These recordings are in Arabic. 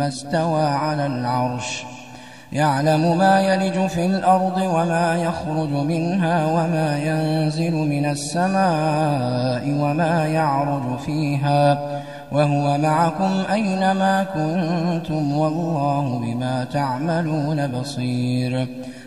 استوى على العرش يعلم ما يلج في الأرض وما يخرج منها وما ينزل من السماء وما يعرج فيها وهو معكم أينما كنتم والله بما تعملون بصير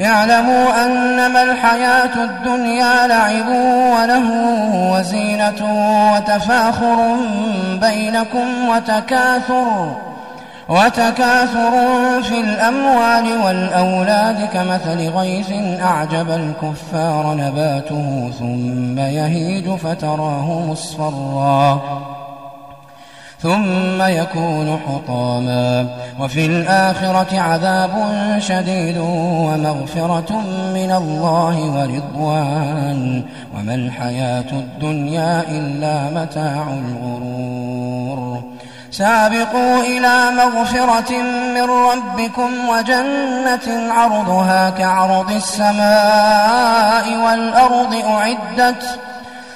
اعلموا أنما الحياة الدنيا لعب وله وزينة وتفاخر بينكم وتكاثر وتكاثر في الأموال والأولاد كمثل غيث أعجب الكفار نباته ثم يهيج فتراه مصفرا ثم يكون حطاما. وفي الآخرة عذاب شديد ومغفرة من الله ورضوان. وما الحياة الدنيا إلا متاع الغرور. سابقوا إلى مغفرة من ربكم وجنة عرضها كعرض السماء والأرض أعدت